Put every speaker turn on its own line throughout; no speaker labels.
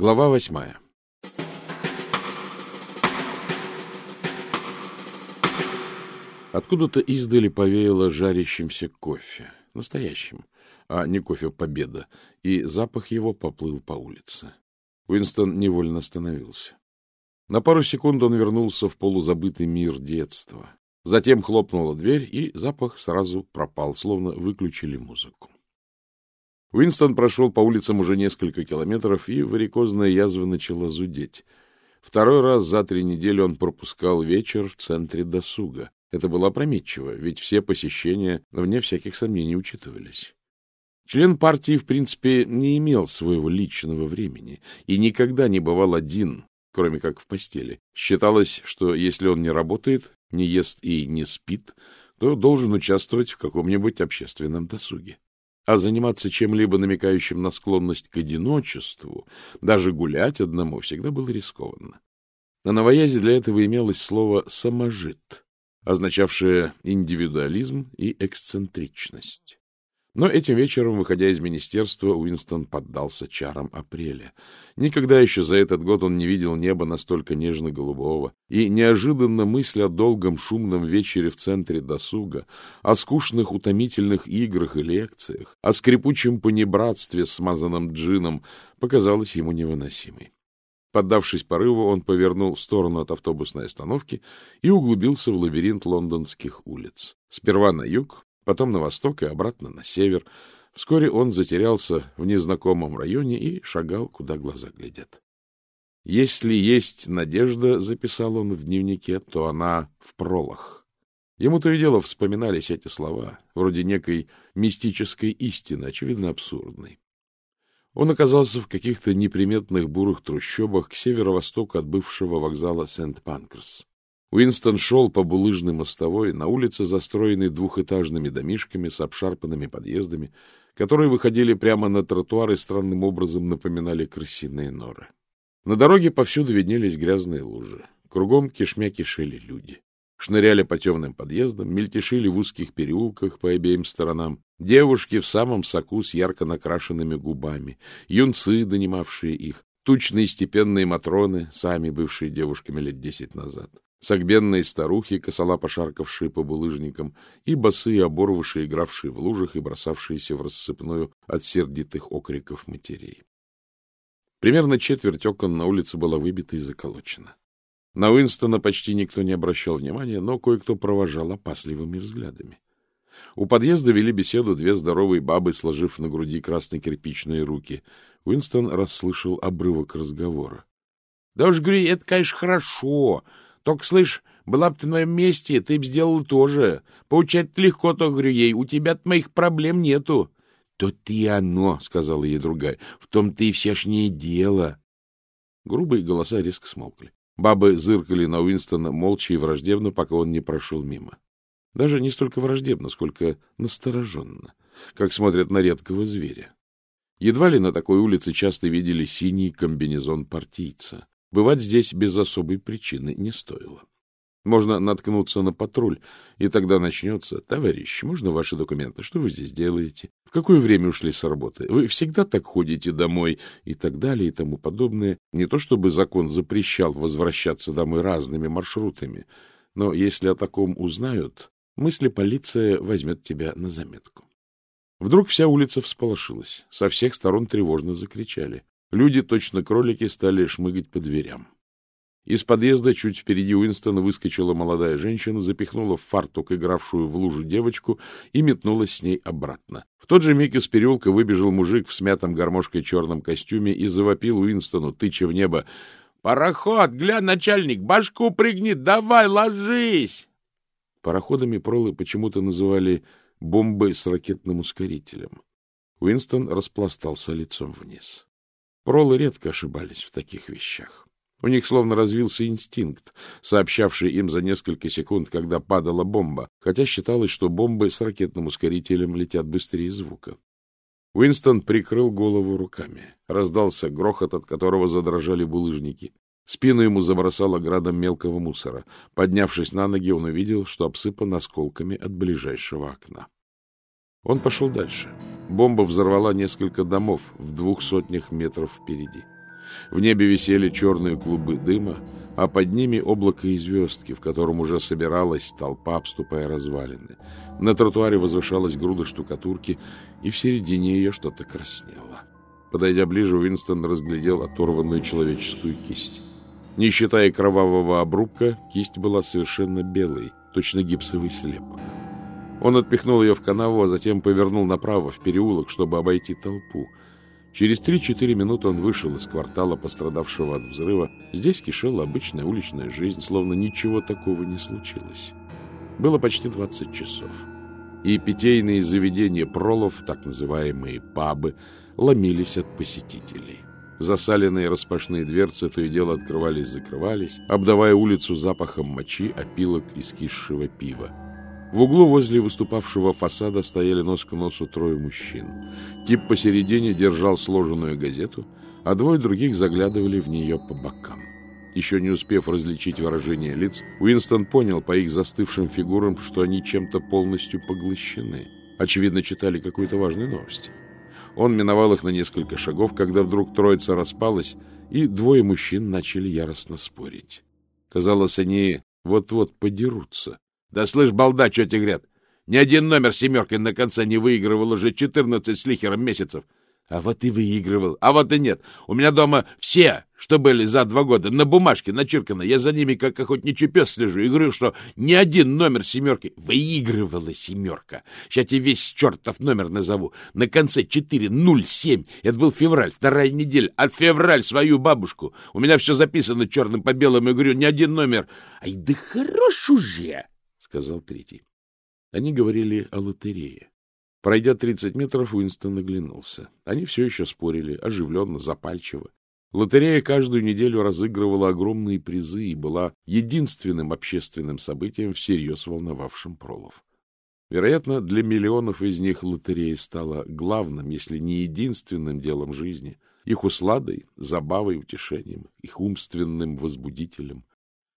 Глава восьмая. Откуда-то издали повеяло жарящимся кофе, настоящим, а не кофе «Победа», и запах его поплыл по улице. Уинстон невольно остановился. На пару секунд он вернулся в полузабытый мир детства. Затем хлопнула дверь, и запах сразу пропал, словно выключили музыку. Уинстон прошел по улицам уже несколько километров, и варикозная язва начала зудеть. Второй раз за три недели он пропускал вечер в центре досуга. Это было опрометчиво, ведь все посещения, вне всяких сомнений, учитывались. Член партии, в принципе, не имел своего личного времени и никогда не бывал один, кроме как в постели. Считалось, что если он не работает, не ест и не спит, то должен участвовать в каком-нибудь общественном досуге а заниматься чем-либо намекающим на склонность к одиночеству, даже гулять одному, всегда было рискованно. На новоязе для этого имелось слово «саможит», означавшее индивидуализм и эксцентричность. Но этим вечером, выходя из министерства, Уинстон поддался чарам апреля. Никогда еще за этот год он не видел неба настолько нежно-голубого, и неожиданно мысль о долгом шумном вечере в центре досуга, о скучных утомительных играх и лекциях, о скрипучем понебратстве, смазанном джином, показалась ему невыносимой. Поддавшись порыву, он повернул в сторону от автобусной остановки и углубился в лабиринт лондонских улиц. Сперва на юг, потом на восток и обратно на север. Вскоре он затерялся в незнакомом районе и шагал, куда глаза глядят. Если есть надежда, записал он в дневнике, то она в пролах. Ему то и дело вспоминались эти слова, вроде некой мистической истины, очевидно абсурдной. Он оказался в каких-то неприметных бурых трущобах к северо-востоку от бывшего вокзала Сент-Панкрс. Уинстон шел по булыжной мостовой на улице, застроенной двухэтажными домишками с обшарпанными подъездами, которые выходили прямо на тротуар и странным образом напоминали крысиные норы. На дороге повсюду виднелись грязные лужи. Кругом кишмя кишели люди. Шныряли по темным подъездам, мельтешили в узких переулках по обеим сторонам. Девушки в самом соку с ярко накрашенными губами, юнцы, донимавшие их, тучные степенные матроны, сами бывшие девушками лет десять назад согбенные старухи, косола шаркавшие по булыжникам, и босые оборвыши, игравшие в лужах и бросавшиеся в рассыпную от сердитых окриков матерей. Примерно четверть окон на улице была выбита и заколочена. На Уинстона почти никто не обращал внимания, но кое-кто провожал опасливыми взглядами. У подъезда вели беседу две здоровые бабы, сложив на груди красно-кирпичные руки. Уинстон расслышал обрывок разговора. — Да уж, говорю, это, конечно, хорошо, только, слышь, была бы ты на моем месте, ты б сделала тоже. Поучать легко, то говорю ей, у тебя-то моих проблем нету. — То ты оно, — сказала ей другая, — в том-то и всешнее дело. Грубые голоса резко смолкли. Бабы зыркали на Уинстона молча и враждебно, пока он не прошел мимо. Даже не столько враждебно, сколько настороженно, как смотрят на редкого зверя. Едва ли на такой улице часто видели синий комбинезон партийца. Бывать здесь без особой причины не стоило. Можно наткнуться на патруль, и тогда начнется. Товарищ, можно ваши документы? Что вы здесь делаете? В какое время ушли с работы? Вы всегда так ходите домой? И так далее, и тому подобное. Не то чтобы закон запрещал возвращаться домой разными маршрутами, но если о таком узнают, мысли полиция возьмет тебя на заметку. Вдруг вся улица всполошилась. Со всех сторон тревожно закричали. Люди, точно кролики, стали шмыгать по дверям. Из подъезда чуть впереди Уинстона выскочила молодая женщина, запихнула в фартук игравшую в лужу девочку и метнулась с ней обратно. В тот же миг из переулка выбежал мужик в смятом гармошкой черном костюме и завопил Уинстону, тыча в небо. — Пароход! Гля, начальник! Башку пригни! Давай, ложись! Пароходами пролы почему-то называли бомбы с ракетным ускорителем. Уинстон распластался лицом вниз. Пролы редко ошибались в таких вещах. У них словно развился инстинкт, сообщавший им за несколько секунд, когда падала бомба, хотя считалось, что бомбы с ракетным ускорителем летят быстрее звука. Уинстон прикрыл голову руками. Раздался грохот, от которого задрожали булыжники. Спину ему забросало градом мелкого мусора. Поднявшись на ноги, он увидел, что обсыпан осколками от ближайшего окна. Он пошел дальше. Бомба взорвала несколько домов в двух сотнях метров впереди. В небе висели черные клубы дыма, а под ними облако и звездки, в котором уже собиралась толпа, обступая развалины. На тротуаре возвышалась груда штукатурки, и в середине ее что-то краснело. Подойдя ближе, Уинстон разглядел оторванную человеческую кисть. Не считая кровавого обрубка, кисть была совершенно белой, точно гипсовый слепок. Он отпихнул ее в канаву, а затем повернул направо, в переулок, чтобы обойти толпу. Через три-четыре минуты он вышел из квартала, пострадавшего от взрыва. Здесь кишела обычная уличная жизнь, словно ничего такого не случилось. Было почти двадцать часов. И питейные заведения пролов, так называемые пабы, ломились от посетителей. Засаленные распашные дверцы то и дело открывались-закрывались, обдавая улицу запахом мочи, опилок и скисшего пива. В углу возле выступавшего фасада стояли нос к носу трое мужчин. Тип посередине держал сложенную газету, а двое других заглядывали в нее по бокам. Еще не успев различить выражение лиц, Уинстон понял по их застывшим фигурам, что они чем-то полностью поглощены. Очевидно, читали какую-то важную новость. Он миновал их на несколько шагов, когда вдруг троица распалась, и двое мужчин начали яростно спорить. Казалось, они вот-вот подерутся. Да слышь, балда, что тебе говорят? Ни один номер семеркой на конце не выигрывал уже четырнадцать с лихером месяцев. А вот и выигрывал. А вот и нет. У меня дома все, что были за два года, на бумажке начеркано. Я за ними, как охотничий пес, слежу и говорю, что ни один номер семерки выигрывала семерка. Сейчас тебе весь чертов номер назову. На конце 407. Это был февраль, вторая неделя. От февраль свою бабушку. У меня все записано черным по белому. Я говорю, ни один номер. Ай, да хорош уже! Сказал третий. Они говорили о лотерее. Пройдя тридцать метров, Уинстон оглянулся. Они все еще спорили, оживленно, запальчиво. Лотерея каждую неделю разыгрывала огромные призы и была единственным общественным событием, всерьез волновавшим пролов. Вероятно, для миллионов из них лотерея стала главным, если не единственным делом жизни, их усладой, забавой, утешением, их умственным возбудителем.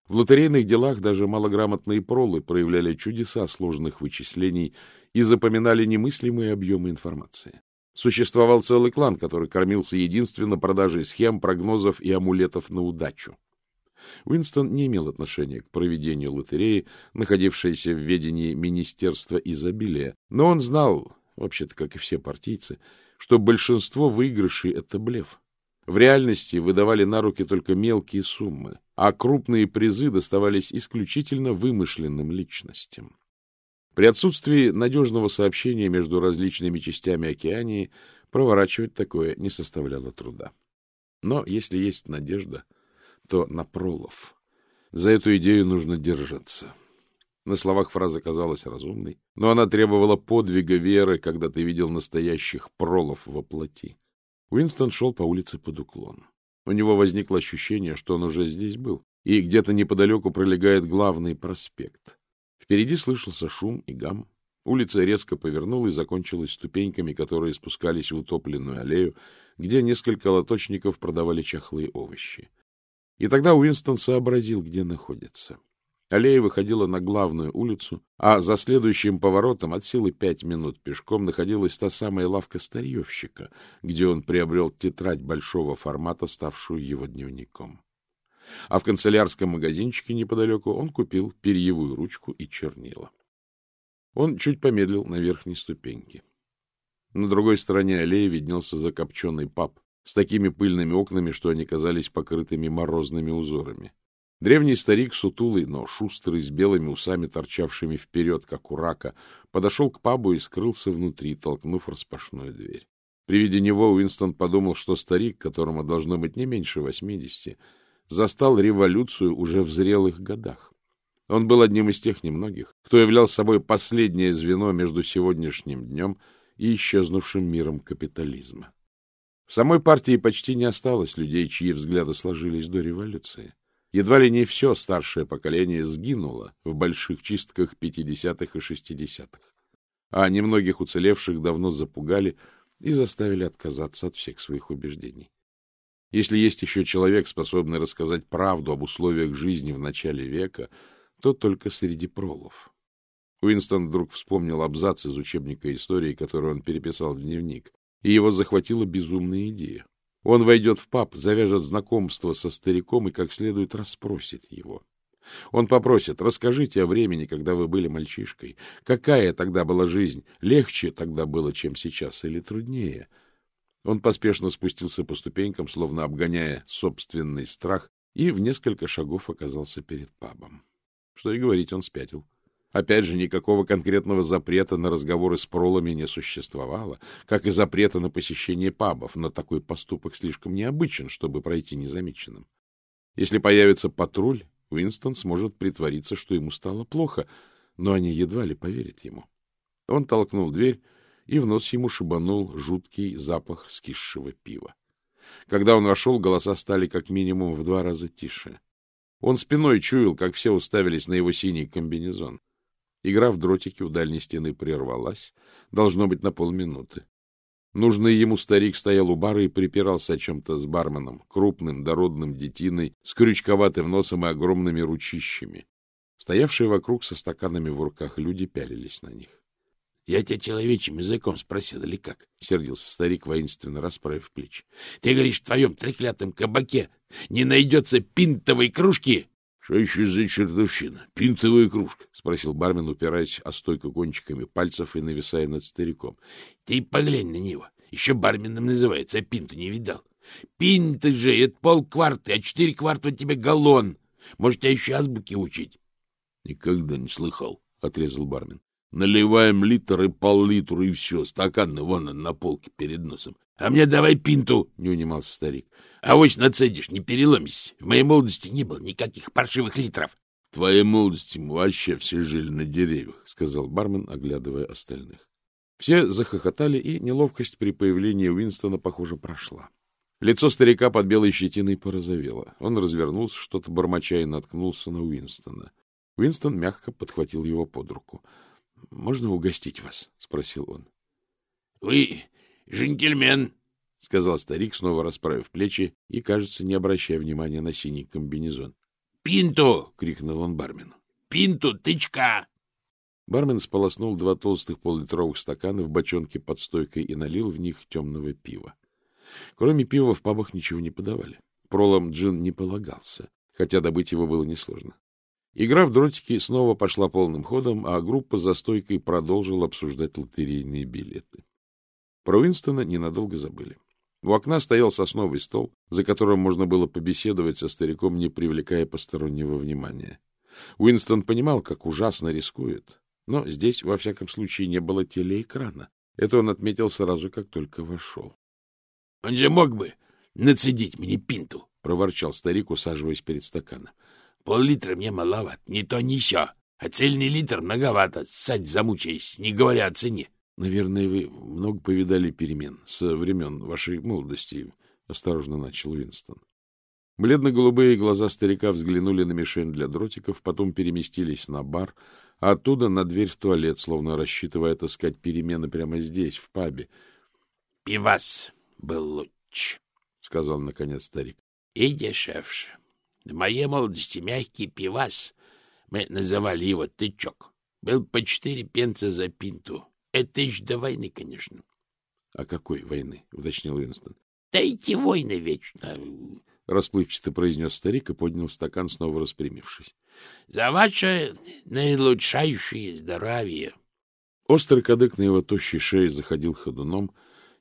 В лотерейных делах даже малограмотные пролы проявляли чудеса сложных вычислений и запоминали немыслимые объемы информации. Существовал целый клан, который кормился единственно продажей схем, прогнозов и амулетов на удачу. Уинстон не имел отношения к проведению лотереи, находившейся в ведении Министерства изобилия, но он знал, вообще-то, как и все партийцы, что большинство выигрышей — это блеф. В реальности выдавали на руки только мелкие суммы, а крупные призы доставались исключительно вымышленным личностям. При отсутствии надежного сообщения между различными частями океании проворачивать такое не составляло труда. Но если есть надежда, то на пролов. За эту идею нужно держаться. На словах фраза казалась разумной, но она требовала подвига веры, когда ты видел настоящих пролов во плоти. Уинстон шел по улице под уклон. У него возникло ощущение, что он уже здесь был, и где-то неподалеку пролегает главный проспект. Впереди слышался шум и гам. Улица резко повернула и закончилась ступеньками, которые спускались в утопленную аллею, где несколько лоточников продавали чахлые овощи. И тогда Уинстон сообразил, где находится. Аллея выходила на главную улицу, а за следующим поворотом от силы пять минут пешком находилась та самая лавка старьевщика, где он приобрел тетрадь большого формата, ставшую его дневником. А в канцелярском магазинчике неподалеку он купил перьевую ручку и чернила. Он чуть помедлил на верхней ступеньке. На другой стороне аллеи виднелся закопченный паб с такими пыльными окнами, что они казались покрытыми морозными узорами. Древний старик, сутулый, но шустрый, с белыми усами, торчавшими вперед, как у рака, подошел к пабу и скрылся внутри, толкнув распашную дверь. При виде него Уинстон подумал, что старик, которому должно быть не меньше восьмидесяти, застал революцию уже в зрелых годах. Он был одним из тех немногих, кто являл собой последнее звено между сегодняшним днем и исчезнувшим миром капитализма. В самой партии почти не осталось людей, чьи взгляды сложились до революции. Едва ли не все старшее поколение сгинуло в больших чистках 50-х и 60-х, а немногих уцелевших давно запугали и заставили отказаться от всех своих убеждений. Если есть еще человек, способный рассказать правду об условиях жизни в начале века, то только среди пролов. Уинстон вдруг вспомнил абзац из учебника истории, который он переписал в дневник, и его захватила безумная идея. Он войдет в паб, завяжет знакомство со стариком и как следует расспросит его. Он попросит, расскажите о времени, когда вы были мальчишкой. Какая тогда была жизнь? Легче тогда было, чем сейчас, или труднее? Он поспешно спустился по ступенькам, словно обгоняя собственный страх, и в несколько шагов оказался перед пабом. Что и говорить, он спятил. Опять же, никакого конкретного запрета на разговоры с пролами не существовало, как и запрета на посещение пабов, но такой поступок слишком необычен, чтобы пройти незамеченным. Если появится патруль, Уинстон сможет притвориться, что ему стало плохо, но они едва ли поверят ему. Он толкнул дверь, и в нос ему шибанул жуткий запах скисшего пива. Когда он вошел, голоса стали как минимум в два раза тише. Он спиной чуял, как все уставились на его синий комбинезон. Игра в дротики у дальней стены прервалась, должно быть, на полминуты. Нужный ему старик стоял у бара и припирался о чем-то с барменом, крупным, дородным детиной, с крючковатым носом и огромными ручищами. Стоявшие вокруг со стаканами в руках люди пялились на них. — Я тебя человечьим языком спросил, или как? — сердился старик, воинственно расправив плечи. — Ты говоришь, в твоем треклятом кабаке не найдется пинтовой кружки? — Что еще за чертовщина? Пинтовая кружка? — спросил бармен, упираясь о стойку кончиками пальцев и нависая над стариком. — Ты поглянь на него. Еще барменом называется, а пинту не видал. Пинты же, это полкварты, а четыре кварта у тебя галлон. Может, тебя еще азбуки учить? — Никогда не слыхал, — отрезал бармен. — Наливаем литр и пол-литра, и все. Стаканы вон на полке перед носом. — А мне давай пинту, — не унимался старик. — Авось нацедишь, не переломись. В моей молодости не было никаких паршивых литров. — В твоей молодости мы вообще все жили на деревьях, — сказал бармен, оглядывая остальных. Все захохотали, и неловкость при появлении Уинстона, похоже, прошла. Лицо старика под белой щетиной порозовело. Он развернулся, что-то бормоча, и наткнулся на Уинстона. Уинстон мягко подхватил его под руку. — Можно угостить вас? — спросил он. — Вы «Джентльмен», — сказал старик, снова расправив плечи и, кажется, не обращая внимания на синий комбинезон. «Пинту!» — крикнул он бармену. «Пинту, тычка!» Бармен сполоснул два толстых поллитровых стакана в бочонке под стойкой и налил в них темного пива. Кроме пива в пабах ничего не подавали. Пролом джин не полагался, хотя добыть его было несложно. Игра в дротики снова пошла полным ходом, а группа за стойкой продолжила обсуждать лотерейные билеты. Про Уинстона ненадолго забыли. У окна стоял сосновый стол, за которым можно было побеседовать со стариком, не привлекая постороннего внимания. Уинстон понимал, как ужасно рискует, но здесь, во всяком случае, не было телеэкрана. Это он отметил сразу, как только вошел. — Он же мог бы нацедить мне пинту, — проворчал старик, усаживаясь перед стаканом. — Пол-литра мне маловат, не то не сё, а цельный литр многовато, ссать замучаясь, не говоря о цене. — Наверное, вы много повидали перемен со времен вашей молодости, — осторожно начал Уинстон. Бледно-голубые глаза старика взглянули на мишень для дротиков, потом переместились на бар, а оттуда на дверь в туалет, словно рассчитывая отыскать перемены прямо здесь, в пабе. — Пивас был лучше, — сказал наконец старик. — И дешевше. В моей молодости мягкий пивас, мы называли его тычок, был по четыре пенса за пинту. Это еще до войны, конечно. — А какой войны? — уточнил Уинстон. — Да эти войны вечно, — расплывчато произнес старик и поднял стакан, снова распрямившись. — За ваше наилучшайшее здоровье. Острый кадык на его тощей шее заходил ходуном,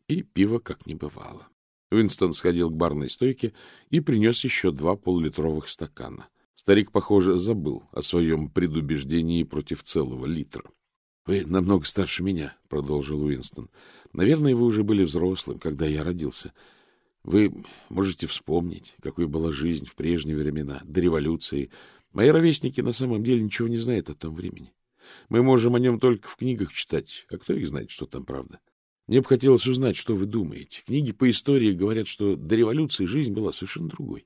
и пиво как не бывало. Уинстон сходил к барной стойке и принес еще два полулитровых стакана. Старик, похоже, забыл о своем предубеждении против целого литра. — Вы намного старше меня, — продолжил Уинстон. — Наверное, вы уже были взрослым, когда я родился. Вы можете вспомнить, какой была жизнь в прежние времена, до революции. Мои ровесники на самом деле ничего не знают о том времени. Мы можем о нем только в книгах читать, а кто их знает, что там правда. Мне бы хотелось узнать, что вы думаете. Книги по истории говорят, что до революции жизнь была совершенно другой.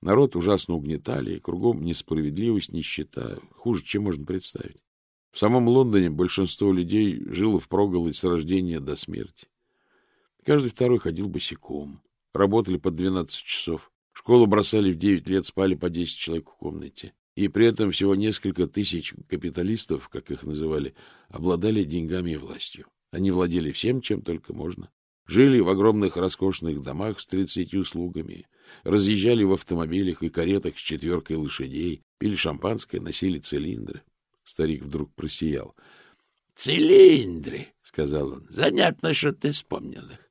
Народ ужасно угнетали, кругом несправедливость, нищета, хуже, чем можно представить. В самом Лондоне большинство людей жило впроголодь с рождения до смерти. Каждый второй ходил босиком, работали по 12 часов, школу бросали в 9 лет, спали по 10 человек в комнате. И при этом всего несколько тысяч капиталистов, как их называли, обладали деньгами и властью. Они владели всем, чем только можно. жили в огромных роскошных домах с тридцатью слугами, разъезжали в автомобилях и каретах с четверкой лошадей, пили шампанское, носили цилиндры. Старик вдруг просиял. — Цилиндры, — сказал он. — Занятно, что ты вспомнил их.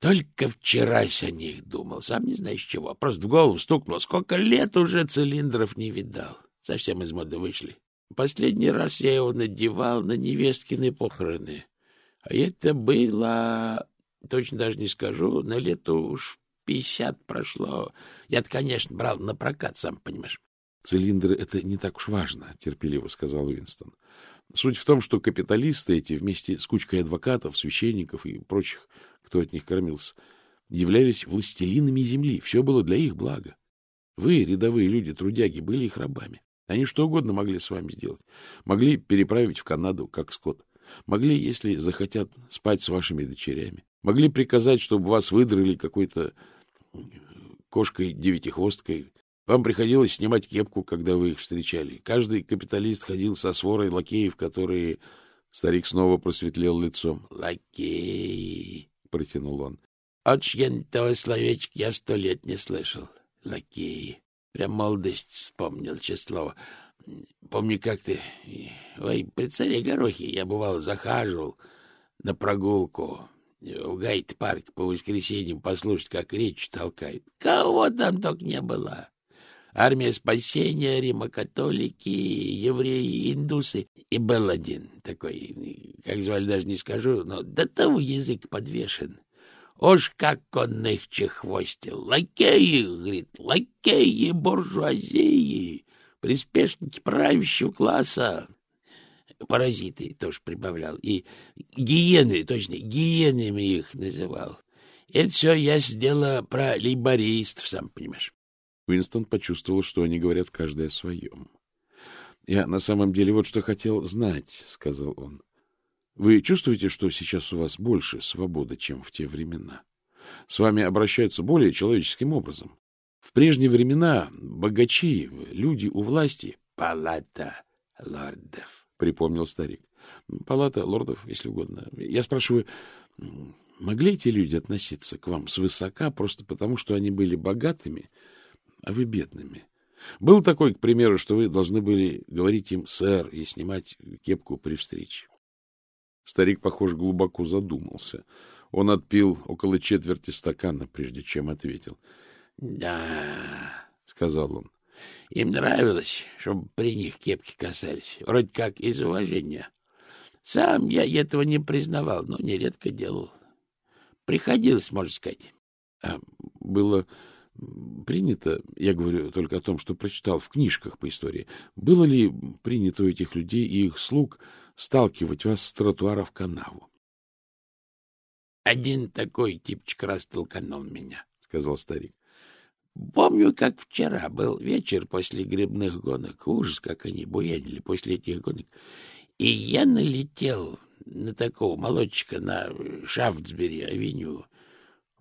Только вчера о них думал, сам не знаешь чего. Просто в голову стукнуло. Сколько лет уже цилиндров не видал. Совсем из моды вышли. Последний раз я его надевал на невесткины похороны. А это было... Точно даже не скажу, на лето уж пятьдесят прошло. Я-то, конечно, брал на прокат, сам понимаешь.
— Цилиндры — это не так уж важно, — терпеливо сказал Уинстон. Суть в том, что капиталисты эти вместе с кучкой адвокатов, священников и прочих, кто от них кормился, являлись властелинами земли. Все было для их блага. Вы, рядовые люди, трудяги, были их рабами. Они что угодно могли с вами сделать. Могли переправить в Канаду, как скот. Могли, если захотят, спать с вашими дочерями. Могли приказать, чтобы вас выдрали какой-то кошкой-девятихвосткой. Вам приходилось снимать кепку, когда вы их встречали. Каждый капиталист ходил со сворой лакеев, которые... Старик снова просветлел лицом. — Лакеи, — протянул он.
— От того словечка я сто лет не слышал. Лакеи. Прям молодость вспомнил, число. Помню, как ты... Ой, при царе Горохе я, бывал, захаживал на прогулку в гайд-парк по воскресеньям послушать, как речь толкает. Кого там только не было. Армия спасения, римокатолики, евреи, индусы. И был один такой, как звали, даже не скажу, но до того язык подвешен. Уж как он их чехвостил! Лакеи, говорит, лакеи буржуазии, приспешники правящего класса. Паразиты тоже прибавлял. И гиены, точно, гиенами их называл. Это все я сделала про лейбористов, сам понимаешь.
Уинстон почувствовал, что они говорят каждый о своем. — Я на самом деле вот что хотел знать, — сказал он. Вы чувствуете, что сейчас у вас больше свободы, чем в те времена? С вами обращаются более человеческим образом. В прежние времена богачи, люди у власти...
— Палата лордов, —
припомнил старик. — Палата лордов, если угодно. Я спрашиваю, могли эти люди относиться к вам свысока просто потому, что они были богатыми, а вы бедными? Был такой, к примеру, что вы должны были говорить им «сэр» и снимать кепку при встрече. Старик, похоже, глубоко задумался. Он отпил около четверти стакана, прежде чем ответил.
— Да, — сказал он, — им нравилось, чтобы при них кепки касались, вроде как из уважения. Сам я этого не признавал, но нередко делал. Приходилось, можно сказать.
А было принято, я говорю только о том, что прочитал в книжках по истории, было ли принято у этих людей и их слуг сталкивать вас с тротуара в канаву.
— Один такой типчик раз толканул меня, — сказал старик. — Помню, как вчера был вечер после грибных гонок. Ужас, как они буянили после этих гонок. И я налетел на такого молодчика на Шафтсбери-авеню.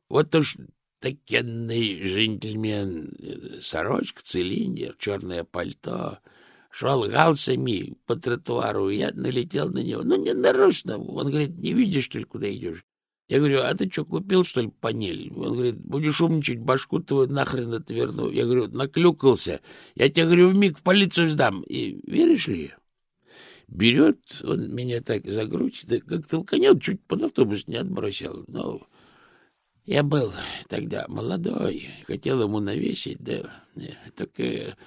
Вот уж такенный джентльмен, сорочка, цилиндр, черное пальто — шел галсами по тротуару, я налетел на него. Ну, не нарочно. Он говорит, не видишь, что ли, куда идешь? Я говорю, а ты что, купил, что ли, панель? Он говорит, будешь умничать, башку твою нахрен отверну. Я говорю, наклюкался. Я тебе, говорю, в миг в полицию сдам. И веришь ли? Берет он меня так за грудь, да как толканет, чуть под автобус не отбросил. Но я был тогда молодой, хотел ему навесить, да, только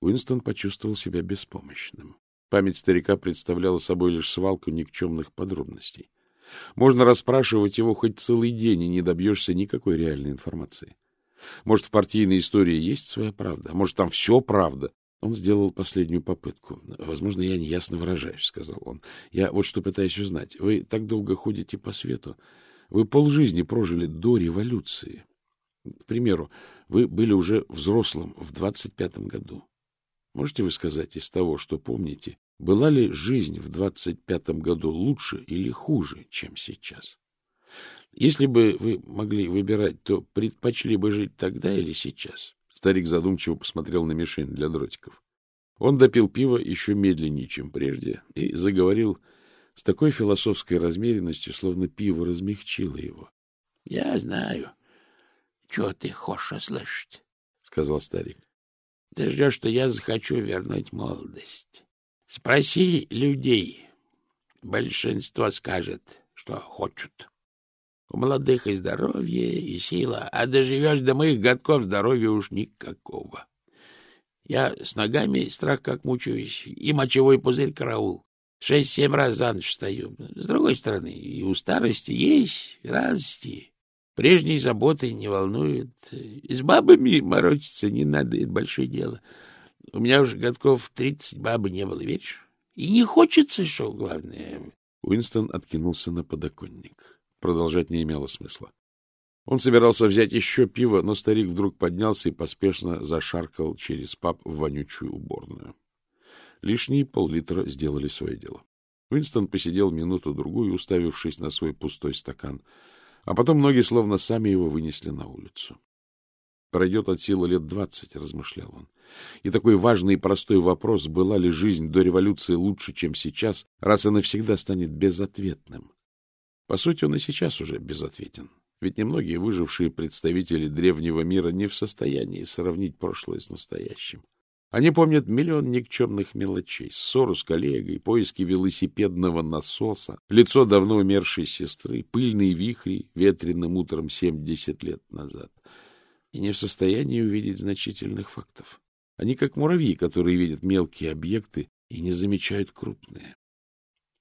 Уинстон почувствовал себя беспомощным. Память старика представляла собой лишь свалку никчемных подробностей. Можно расспрашивать его хоть целый день, и не добьешься никакой реальной информации. Может, в партийной истории есть своя правда, может, там все правда. Он сделал последнюю попытку. — Возможно, я неясно выражаюсь, — сказал он. — Я вот что пытаюсь узнать. Вы так долго ходите по свету. Вы полжизни прожили до революции. К примеру, вы были уже взрослым в двадцать пятом году. Можете вы сказать из того, что помните, была ли жизнь в двадцать пятом году лучше или хуже, чем сейчас? Если бы вы могли выбирать, то предпочли бы жить тогда или сейчас? Старик задумчиво посмотрел на мишень для дротиков. Он допил пиво еще медленнее, чем прежде, и заговорил с такой философской размеренностью, словно пиво размягчило его.
— Я знаю, что ты хочешь слышать, — сказал старик. — Ты ждешь, что я захочу вернуть молодость. Спроси людей. Большинство скажет, что хочут. У молодых и здоровье, и сила, а доживешь до моих годков здоровья уж никакого. Я с ногами страх как мучаюсь, и мочевой пузырь караул. Шесть-семь раз за ночь встаю. С другой стороны, и у старости есть радости. Прежние заботы не волнуют. И с бабами морочиться не надо, это большое дело. У меня уже годков тридцать бабы не было, веришь? И не хочется, что главное.
Уинстон откинулся на подоконник. Продолжать не имело смысла. Он собирался взять еще пиво, но старик вдруг поднялся и поспешно зашаркал через паб в вонючую уборную. Лишние пол-литра сделали свое дело. Уинстон посидел минуту-другую, уставившись на свой пустой стакан, а потом ноги словно сами его вынесли на улицу. Пройдет от силы лет двадцать, размышлял он. И такой важный и простой вопрос, была ли жизнь до революции лучше, чем сейчас, раз и навсегда станет безответным. По сути, он и сейчас уже безответен. Ведь немногие выжившие представители древнего мира не в состоянии сравнить прошлое с настоящим. Они помнят миллион никчемных мелочей, ссору с коллегой, поиски велосипедного насоса, лицо давно умершей сестры, пыльные вихри ветреным утром семьдесят лет назад. И не в состоянии увидеть значительных фактов. Они как муравьи, которые видят мелкие объекты и не замечают крупные.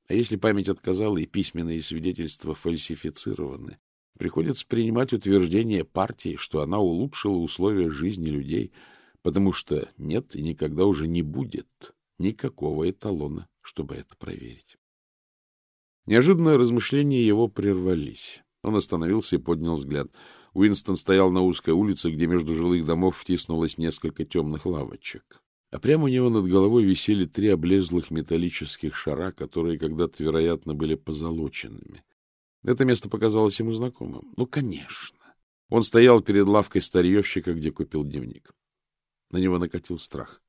А если память отказала и письменные свидетельства фальсифицированы, приходится принимать утверждение партии, что она улучшила условия жизни людей — потому что нет и никогда уже не будет никакого эталона, чтобы это проверить. Неожиданно размышления его прервались. Он остановился и поднял взгляд. Уинстон стоял на узкой улице, где между жилых домов втиснулось несколько темных лавочек. А прямо у него над головой висели три облезлых металлических шара, которые когда-то, вероятно, были позолоченными. Это место показалось ему знакомым. Ну, конечно. Он стоял перед лавкой старьевщика, где купил дневник. На него накатил страх.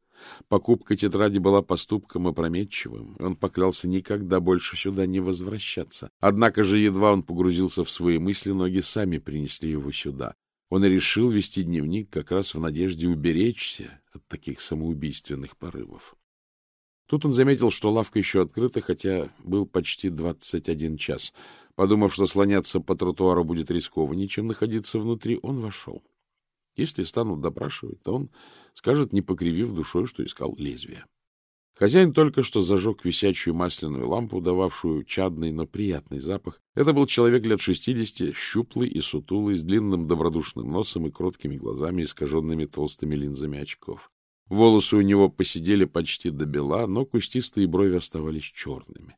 Покупка тетради была поступком опрометчивым, он поклялся никогда больше сюда не возвращаться. Однако же едва он погрузился в свои мысли, ноги сами принесли его сюда. Он решил вести дневник как раз в надежде уберечься от таких самоубийственных порывов. Тут он заметил, что лавка еще открыта, хотя был почти двадцать один час. Подумав, что слоняться по тротуару будет рискованнее, чем находиться внутри, он вошел. Если станут допрашивать, то он скажет, не покривив душой, что искал лезвие. Хозяин только что зажег висячую масляную лампу, дававшую чадный, но приятный запах. Это был человек лет шестидесяти, щуплый и сутулый, с длинным добродушным носом и кроткими глазами, искаженными толстыми линзами очков. Волосы у него посидели почти до бела, но кустистые брови оставались черными.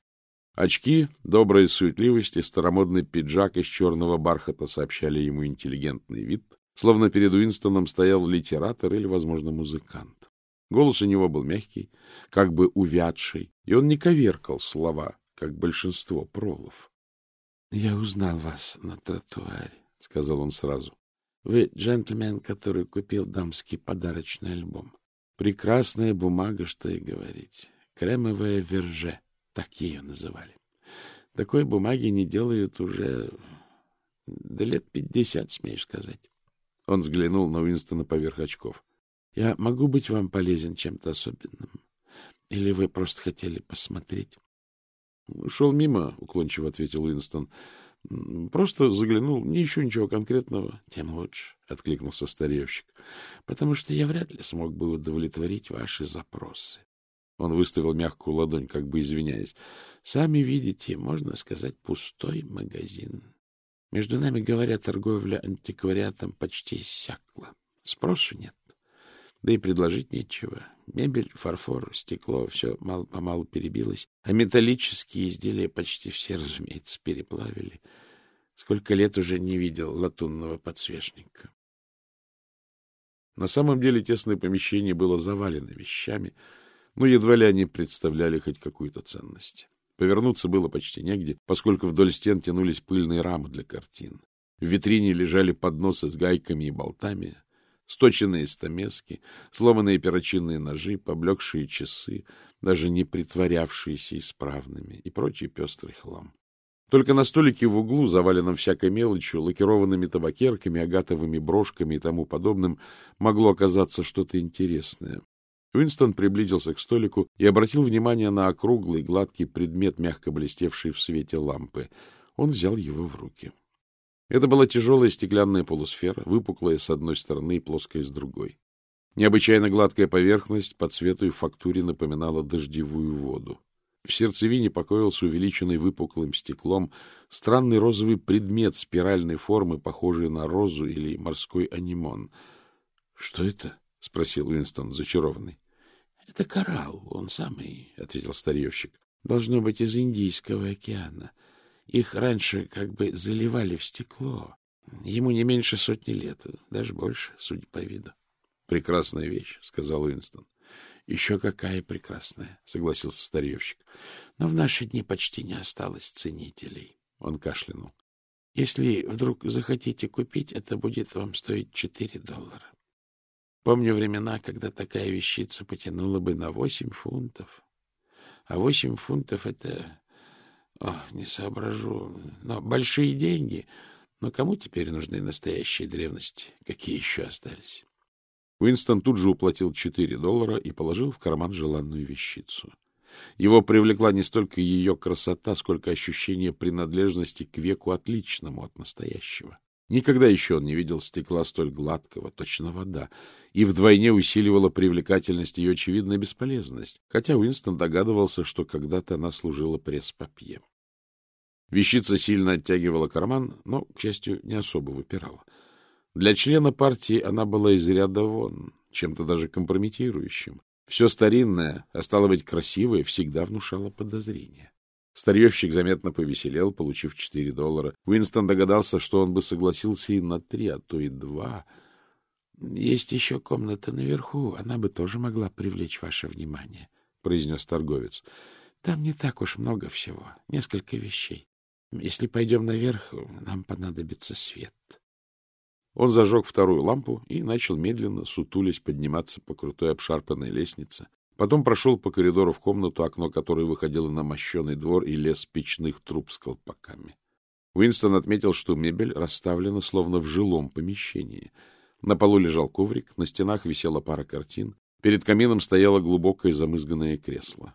Очки, добрая суетливость и старомодный пиджак из черного бархата сообщали ему интеллигентный вид, Словно перед Уинстоном стоял литератор или, возможно, музыкант. Голос у него был мягкий, как бы увядший, и он не коверкал слова, как большинство пролов. — Я узнал вас на тротуаре, — сказал он сразу. — Вы джентльмен, который купил дамский подарочный альбом. Прекрасная бумага, что и говорить. Кремовая верже, так ее называли. Такой бумаги не делают уже до лет пятьдесят, смею сказать. Он взглянул на Уинстона поверх очков. — Я могу быть вам полезен чем-то особенным? Или вы просто хотели посмотреть? — Шел мимо, — уклончиво ответил Уинстон. — Просто заглянул, не ищу ничего конкретного. — Тем лучше, — откликнулся старевщик, — потому что я вряд ли смог бы удовлетворить ваши запросы. Он выставил мягкую ладонь, как бы извиняясь. — Сами видите, можно сказать, пустой магазин. Между нами, говоря, торговля антиквариатом почти иссякла. Спросу нет. Да и предложить нечего. Мебель, фарфор, стекло — все мало-помалу перебилось. А металлические изделия почти все, разумеется, переплавили. Сколько лет уже не видел латунного подсвечника. На самом деле тесное помещение было завалено вещами, но едва ли они представляли хоть какую-то ценность. Повернуться было почти негде, поскольку вдоль стен тянулись пыльные рамы для картин. В витрине лежали подносы с гайками и болтами. Сточенные стамески, сломанные перочинные ножи, поблекшие часы, даже не притворявшиеся исправными и прочий пестрый хлам. Только на столике в углу, заваленном всякой мелочью, лакированными табакерками, агатовыми брошками и тому подобным, могло оказаться что-то интересное. Уинстон приблизился к столику и обратил внимание на округлый, гладкий предмет, мягко блестевший в свете лампы. Он взял его в руки. Это была тяжелая стеклянная полусфера, выпуклая с одной стороны и плоская с другой. Необычайно гладкая поверхность по цвету и фактуре напоминала дождевую воду. В сердцевине покоился увеличенный выпуклым стеклом странный розовый предмет спиральной формы, похожий на розу или морской анимон. — Что это? — спросил Уинстон, зачарованный. — Это коралл, он самый, — ответил старьевщик. — Должно быть из Индийского океана. Их раньше как бы заливали в стекло. Ему не меньше сотни лет, даже больше, судя по виду. — Прекрасная вещь, — сказал Уинстон. — Еще какая прекрасная, — согласился старьевщик. — Но в наши дни почти не осталось ценителей. Он кашлянул. — Если вдруг захотите купить, это будет вам стоить четыре доллара. Помню времена, когда такая вещица потянула бы на восемь фунтов. А восемь фунтов — это о, не соображу. Но большие деньги. Но кому теперь нужны настоящие древности? Какие еще остались? Уинстон тут же уплатил четыре доллара и положил в карман желанную вещицу. Его привлекла не столько ее красота, сколько ощущение принадлежности к веку отличному от настоящего. Никогда еще он не видел стекла столь гладкого, точно вода, и вдвойне усиливала привлекательность ее очевидная бесполезность, хотя Уинстон догадывался, что когда-то она служила пресс-папье. Вещица сильно оттягивала карман, но, к счастью, не особо выпирала. Для члена партии она была из ряда вон, чем-то даже компрометирующим. Все старинное, а стало быть красивое, всегда внушало подозрение. Старьевщик заметно повеселел, получив четыре доллара. Уинстон догадался, что он бы согласился и на три, а то и два. — Есть еще комната наверху, она бы тоже могла привлечь ваше внимание, — произнес торговец. — Там не так уж много всего, несколько вещей. Если пойдем наверх, нам понадобится свет. Он зажег вторую лампу и начал медленно, сутулясь, подниматься по крутой обшарпанной лестнице. Потом прошел по коридору в комнату, окно которой выходило на мощеный двор и лес печных труб с колпаками. Уинстон отметил, что мебель расставлена словно в жилом помещении. На полу лежал коврик, на стенах висела пара картин. Перед камином стояло глубокое замызганное кресло.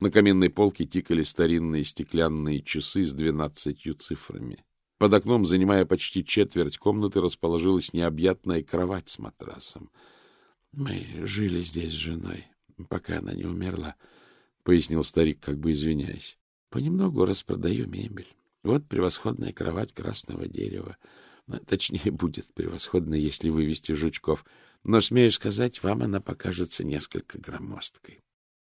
На каменной полке тикали старинные стеклянные часы с двенадцатью цифрами. Под окном, занимая почти четверть комнаты, расположилась необъятная кровать с матрасом. — Мы жили здесь с женой, пока она не умерла, — пояснил старик, как бы извиняясь. — Понемногу распродаю мебель. Вот превосходная кровать красного дерева. Точнее, будет превосходно, если вывести жучков. Но, смею сказать, вам она покажется несколько громоздкой.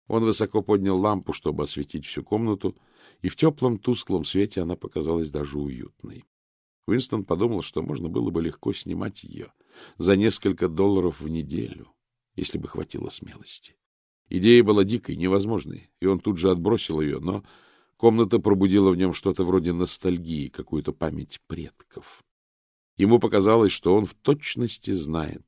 Он высоко поднял лампу, чтобы осветить всю комнату, и в теплом тусклом свете она показалась даже уютной. Уинстон подумал, что можно было бы легко снимать ее за несколько долларов в неделю, если бы хватило смелости. Идея была дикой, невозможной, и он тут же отбросил ее, но комната пробудила в нем что-то вроде ностальгии, какую-то память предков. Ему показалось, что он в точности знает,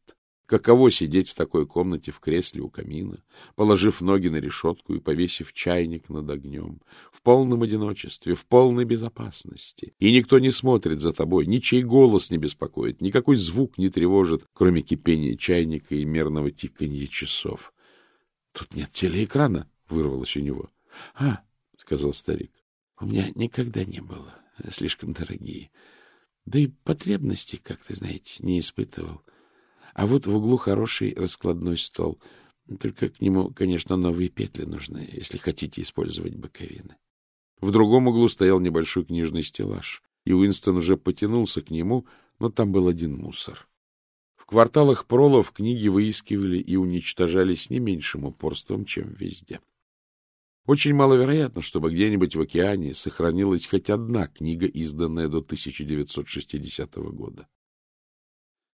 Каково сидеть в такой комнате в кресле у камина, положив ноги на решетку и повесив чайник над огнем, в полном одиночестве, в полной безопасности. И никто не смотрит за тобой, ничей голос не беспокоит, никакой звук не тревожит, кроме кипения чайника и мерного тиканья часов. — Тут нет телеэкрана, — вырвалось у него. — А, — сказал старик, — у меня никогда не было, слишком дорогие. Да и потребности, как ты знаете, не испытывал. — а вот в углу хороший раскладной стол. Только к нему, конечно, новые петли нужны, если хотите использовать боковины. В другом углу стоял небольшой книжный стеллаж, и Уинстон уже потянулся к нему, но там был один мусор. В кварталах пролов книги выискивали и уничтожали с не меньшим упорством, чем везде. Очень маловероятно, чтобы где-нибудь в океане сохранилась хоть одна книга, изданная до 1960 года.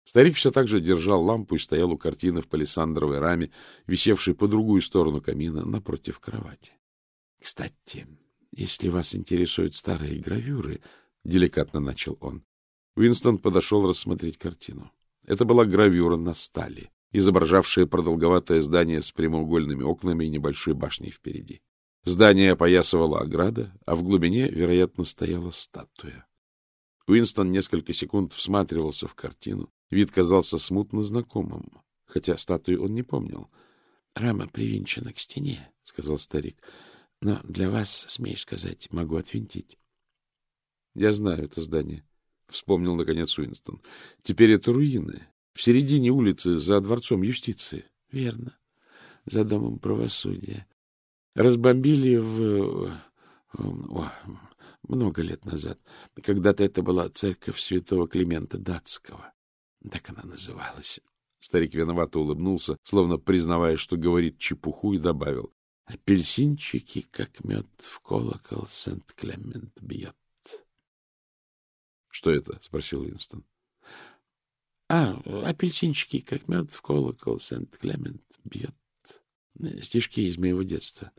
Старик все так же держал лампу и стоял у картины в палисандровой раме, висевшей по другую сторону камина, напротив кровати. — Кстати, если вас интересуют старые гравюры, — деликатно начал он. Уинстон подошел рассмотреть картину. Это была гравюра на стали, изображавшая продолговатое здание с прямоугольными окнами и небольшой башней впереди. Здание опоясывала ограда, а в глубине, вероятно, стояла статуя. Уинстон несколько секунд всматривался в картину. Вид казался смутно знакомым, хотя статую он не помнил. — Рама привинчена к стене, — сказал старик. — Но для вас, смею сказать, могу отвинтить. — Я знаю это здание, — вспомнил, наконец, Уинстон. — Теперь это руины. В середине улицы, за дворцом юстиции. — Верно. За домом правосудия. Разбомбили в... О, много лет назад. Когда-то это была церковь святого Климента Датского. Так она называлась. Старик виновато улыбнулся, словно признавая, что говорит чепуху, и добавил. — Апельсинчики, как мед в колокол, Сент-Клемент бьет. — Что это? — спросил Уинстон. — А, апельсинчики, как мед в колокол, Сент-Клемент бьет. Стишки из моего детства.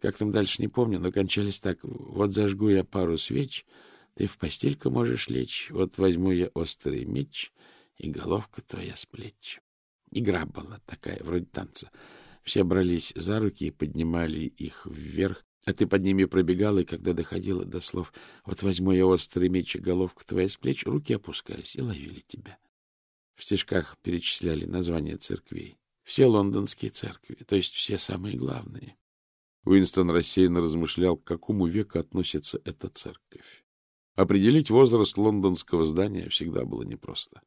Как там дальше, не помню, но кончались так. Вот зажгу я пару свеч, ты в постельку можешь лечь, вот возьму я острый меч, и головка твоя с плеч. Игра была такая, вроде танца. Все брались за руки и поднимали их вверх, а ты под ними пробегала, и когда доходила до слов «Вот возьму я острый меч, и головка твоя с плеч», руки опускались и ловили тебя. В стишках перечисляли названия церквей. Все лондонские церкви, то есть все самые главные. Уинстон рассеянно размышлял, к какому веку относится эта церковь. Определить возраст лондонского здания всегда было непросто.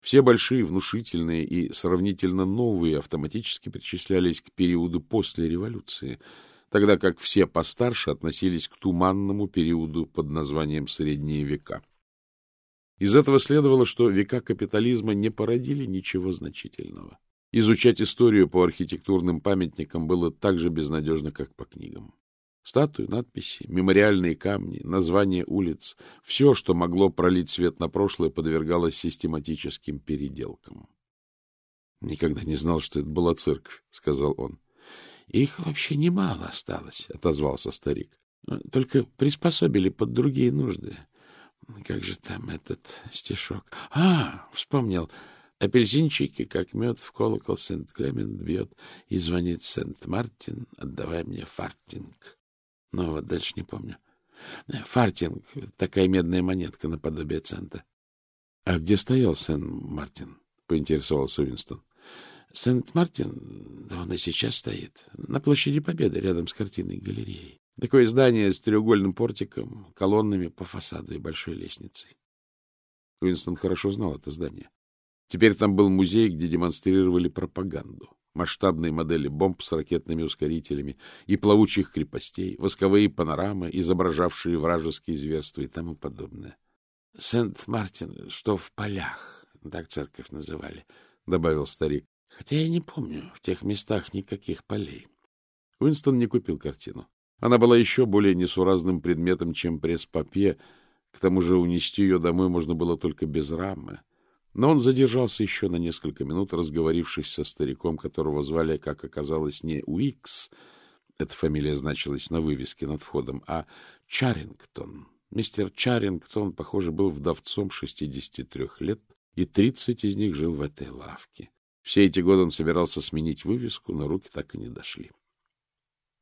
Все большие, внушительные и сравнительно новые автоматически причислялись к периоду после революции, тогда как все постарше относились к туманному периоду под названием «Средние века». Из этого следовало, что века капитализма не породили ничего значительного. Изучать историю по архитектурным памятникам было так же безнадежно, как по книгам. Статуи, надписи, мемориальные камни, названия улиц — все, что могло пролить свет на прошлое, подвергалось систематическим переделкам. — Никогда не знал, что это была церковь, — сказал он. — Их вообще немало осталось, — отозвался старик. — Только приспособили под другие нужды. Как же там этот стишок? А, вспомнил. Апельсинчики, как мед, в колокол Сент-Клемент бьет, и звонит Сент-Мартин, отдавай мне фартинг. Но вот дальше не помню. Фартинг, такая медная монетка наподобие цента. — А где стоял Сент-Мартин? — поинтересовался Уинстон. — Сент-Мартин, да он и сейчас стоит, на площади Победы, рядом с картинной галереей. Такое здание с треугольным портиком, колоннами по фасаду и большой лестницей. Уинстон хорошо знал это здание. Теперь там был музей, где демонстрировали пропаганду масштабные модели бомб с ракетными ускорителями и плавучих крепостей, восковые панорамы, изображавшие вражеские зверства и тому подобное. — Сент-Мартин, что в полях, так церковь называли, — добавил старик. — Хотя я не помню в тех местах никаких полей. Уинстон не купил картину. Она была еще более несуразным предметом, чем пресс-папье, к тому же унести ее домой можно было только без рамы. Но он задержался еще на несколько минут, разговорившись со стариком, которого звали, как оказалось, не Уикс, эта фамилия значилась на вывеске над входом, а Чарингтон. Мистер Чарингтон, похоже, был вдовцом 63 лет, и 30 из них жил в этой лавке. Все эти годы он собирался сменить вывеску, но руки так и не дошли.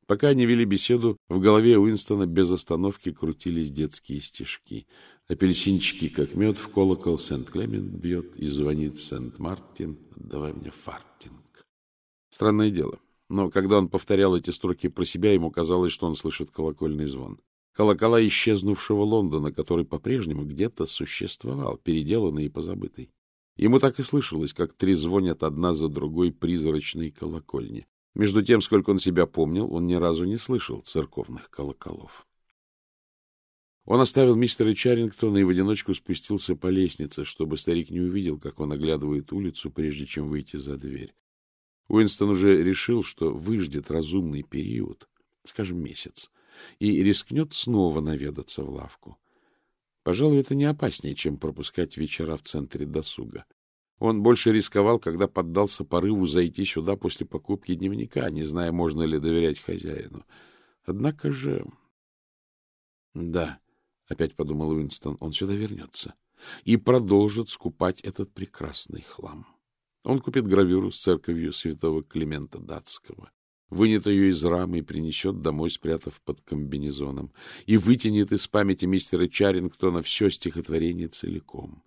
Пока они вели беседу, в голове Уинстона без остановки крутились детские стишки. Апельсинчики, как мед, в колокол Сент-Клемент бьет, и звонит Сент-Мартин, отдавай мне фартинг. Странное дело, но когда он повторял эти строки про себя, ему казалось, что он слышит колокольный звон. Колокола исчезнувшего Лондона, который по-прежнему где-то существовал, переделанный и позабытый. Ему так и слышалось, как три звонят одна за другой призрачной колокольни. Между тем, сколько он себя помнил, он ни разу не слышал церковных колоколов. Он оставил мистера Чарингтона и в одиночку спустился по лестнице, чтобы старик не увидел, как он оглядывает улицу, прежде чем выйти за дверь. Уинстон уже решил, что выждет разумный период, скажем, месяц, и рискнет снова наведаться в лавку. Пожалуй, это не опаснее, чем пропускать вечера в центре досуга. Он больше рисковал, когда поддался порыву зайти сюда после покупки дневника, не зная, можно ли доверять хозяину. Однако же... Да, — опять подумал Уинстон, — он сюда вернется. и продолжит скупать этот прекрасный хлам. Он купит гравюру с церковью святого Климента Датского, вынет ее из рамы и принесет домой, спрятав под комбинезоном, и вытянет из памяти мистера Чарингтона все стихотворение целиком.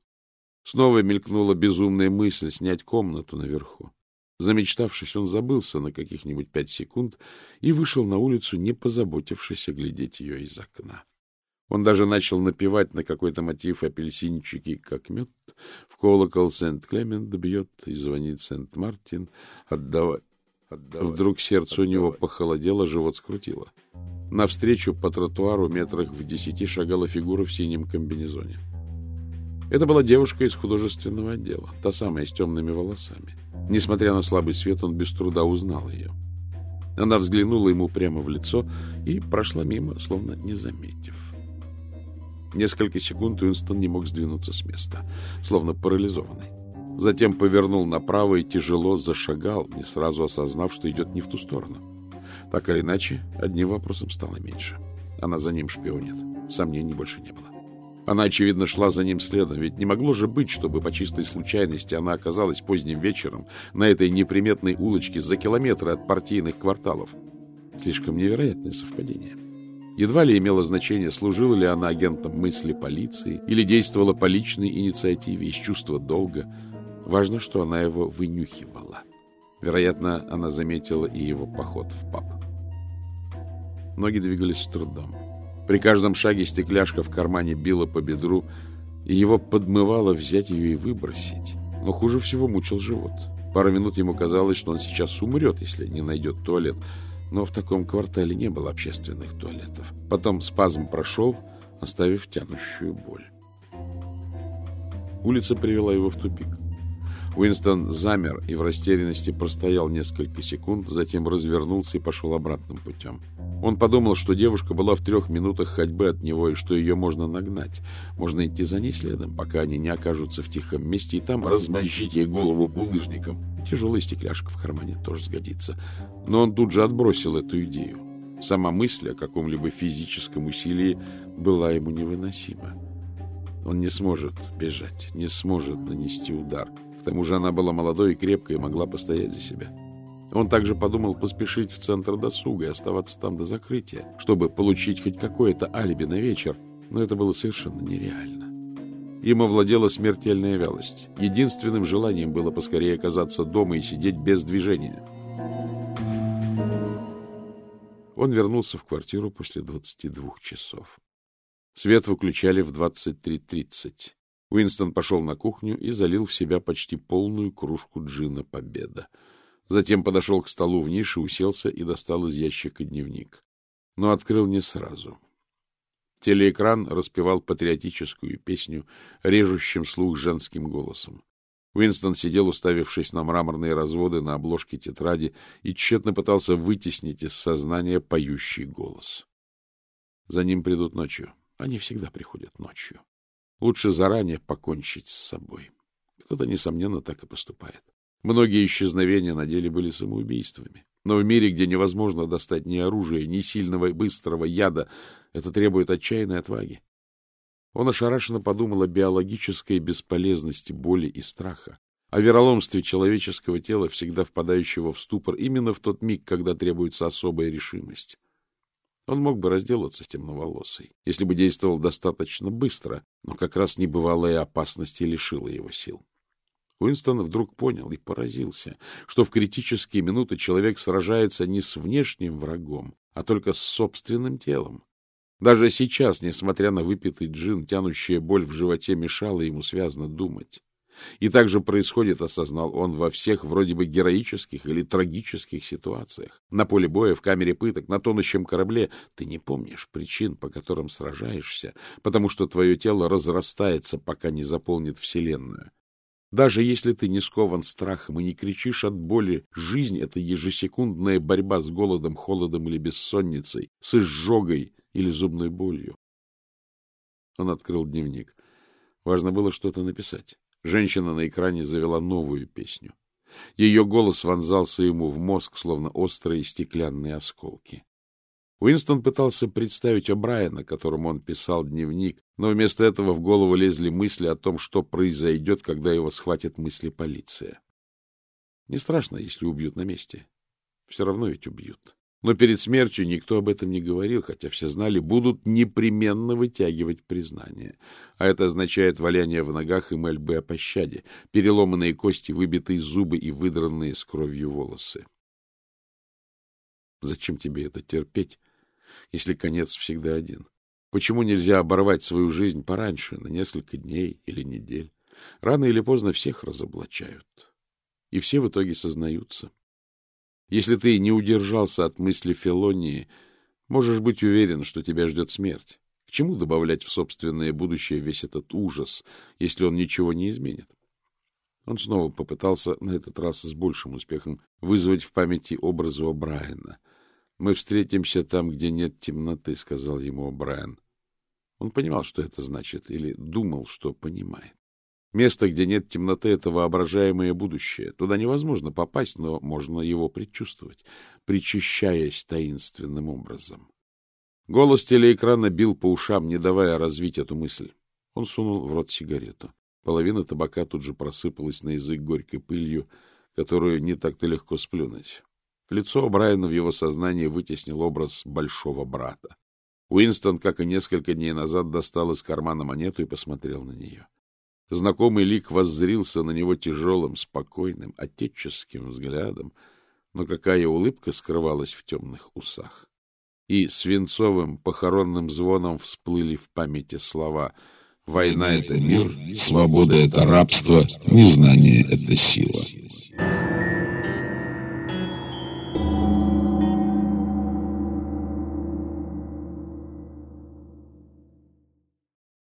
Снова мелькнула безумная мысль снять комнату наверху. Замечтавшись, он забылся на каких-нибудь пять секунд и вышел на улицу, не позаботившись оглядеть ее из окна. Он даже начал напевать на какой-то мотив апельсинчики, как мед. В колокол Сент-Клемент бьет и звонит Сент-Мартин. Отдавай. Отдавай. Вдруг сердце Отдавай. у него похолодело, живот скрутило. Навстречу по тротуару метрах в десяти шагала фигура в синем комбинезоне. Это была девушка из художественного отдела, та самая с темными волосами. Несмотря на слабый свет, он без труда узнал ее. Она взглянула ему прямо в лицо и прошла мимо, словно не заметив. Несколько секунд Уинстон не мог сдвинуться с места, словно парализованный. Затем повернул направо и тяжело зашагал, не сразу осознав, что идет не в ту сторону. Так или иначе, одним вопросом стало меньше. Она за ним шпионит. Сомнений больше не было. Она, очевидно, шла за ним следом, ведь не могло же быть, чтобы по чистой случайности она оказалась поздним вечером на этой неприметной улочке за километры от партийных кварталов. Слишком невероятное совпадение. Едва ли имело значение, служила ли она агентом мысли полиции или действовала по личной инициативе из чувства долга. Важно, что она его вынюхивала. Вероятно, она заметила и его поход в паб. Ноги двигались с трудом. При каждом шаге стекляшка в кармане била по бедру, и его подмывало взять ее и выбросить. Но хуже всего мучил живот. Пару минут ему казалось, что он сейчас умрет, если не найдет туалет. Но в таком квартале не было общественных туалетов. Потом спазм прошел, оставив тянущую боль. Улица привела его в тупик. Уинстон замер и в растерянности простоял несколько секунд, затем развернулся и пошел обратным путем. Он подумал, что девушка была в трех минутах ходьбы от него и что ее можно нагнать. Можно идти за ней следом, пока они не окажутся в тихом месте, и там размозжить ей голову булыжником. Тяжелая стекляшка в кармане тоже сгодится. Но он тут же отбросил эту идею. Сама мысль о каком-либо физическом усилии была ему невыносима. Он не сможет бежать, не сможет нанести удар. К тому же она была молодой и крепкой и могла постоять за себя. Он также подумал поспешить в центр досуга и оставаться там до закрытия, чтобы получить хоть какое-то алиби на вечер, но это было совершенно нереально. Им овладела смертельная вялость. Единственным желанием было поскорее оказаться дома и сидеть без движения. Он вернулся в квартиру после 22 часов. Свет выключали в 23.30. Уинстон пошел на кухню и залил в себя почти полную кружку джина «Победа». Затем подошел к столу в нише, уселся и достал из ящика дневник. Но открыл не сразу. Телеэкран распевал патриотическую песню режущим слух женским голосом. Уинстон сидел, уставившись на мраморные разводы на обложке тетради, и тщетно пытался вытеснить из сознания поющий голос. За ним придут ночью. Они всегда приходят ночью. Лучше заранее покончить с собой. Кто-то, несомненно, так и поступает. Многие исчезновения на деле были самоубийствами. Но в мире, где невозможно достать ни оружия, ни сильного и быстрого яда, это требует отчаянной отваги. Он ошарашенно подумал о биологической бесполезности боли и страха, о вероломстве человеческого тела, всегда впадающего в ступор именно в тот миг, когда требуется особая решимость. Он мог бы разделаться с темноволосой, если бы действовал достаточно быстро, но как раз небывалая опасность и лишила его сил. Уинстон вдруг понял и поразился, что в критические минуты человек сражается не с внешним врагом, а только с собственным телом. Даже сейчас, несмотря на выпитый джин, тянущая боль в животе мешала ему связно думать. И так же происходит, осознал он, во всех вроде бы героических или трагических ситуациях. На поле боя, в камере пыток, на тонущем корабле ты не помнишь причин, по которым сражаешься, потому что твое тело разрастается, пока не заполнит Вселенную. Даже если ты не скован страхом и не кричишь от боли, жизнь — это ежесекундная борьба с голодом, холодом или бессонницей, с изжогой или зубной болью. Он открыл дневник. Важно было что-то написать. Женщина на экране завела новую песню. Ее голос вонзался ему в мозг, словно острые стеклянные осколки. Уинстон пытался представить О'Брайена, которому он писал дневник, но вместо этого в голову лезли мысли о том, что произойдет, когда его схватит мысли полиция. Не страшно, если убьют на месте. Все равно ведь убьют. Но перед смертью никто об этом не говорил, хотя все знали, будут непременно вытягивать признание. А это означает валяние в ногах и мольбы о пощаде, переломанные кости, выбитые зубы и выдранные с кровью волосы. Зачем тебе это терпеть, если конец всегда один? Почему нельзя оборвать свою жизнь пораньше, на несколько дней или недель? Рано или поздно всех разоблачают. И все в итоге сознаются. Если ты не удержался от мысли Фелонии, можешь быть уверен, что тебя ждет смерть. К чему добавлять в собственное будущее весь этот ужас, если он ничего не изменит? Он снова попытался, на этот раз с большим успехом, вызвать в памяти образы О'Брайена. «Мы встретимся там, где нет темноты», — сказал ему О'Брайен. Он понимал, что это значит, или думал, что понимает. Место, где нет темноты, — это воображаемое будущее. Туда невозможно попасть, но можно его предчувствовать, причащаясь таинственным образом. Голос телеэкрана бил по ушам, не давая развить эту мысль. Он сунул в рот сигарету. Половина табака тут же просыпалась на язык горькой пылью, которую не так-то легко сплюнуть. Лицо Брайана в его сознании вытеснил образ большого брата. Уинстон, как и несколько дней назад, достал из кармана монету и посмотрел на нее. Знакомый лик воззрился на него тяжелым, спокойным, отеческим взглядом, но какая улыбка скрывалась в темных усах. И свинцовым похоронным звоном всплыли в памяти слова «Война — это мир, свобода — это рабство, незнание — это сила».